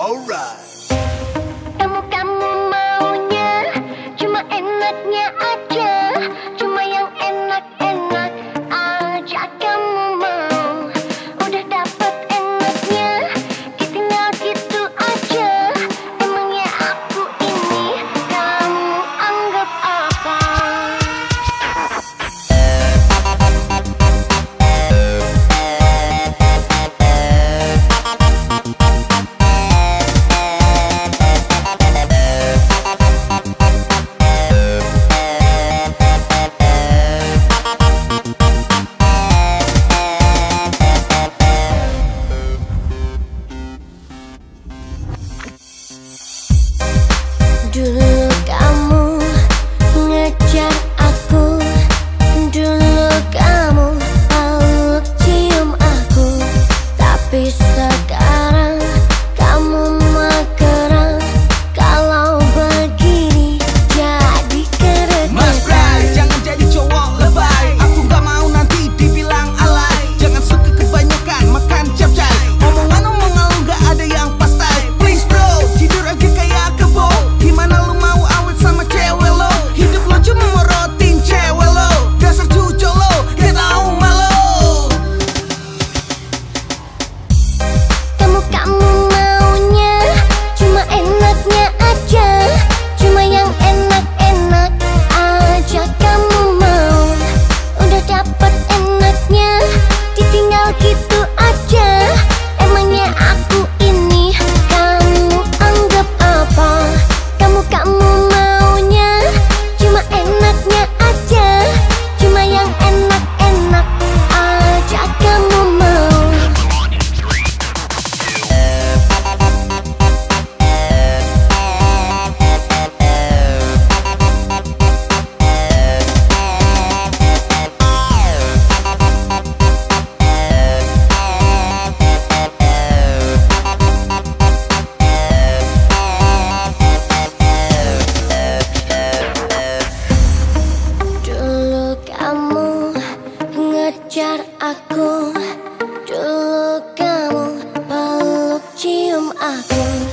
All right. stuck aku. Dulu kamu peluk cium aku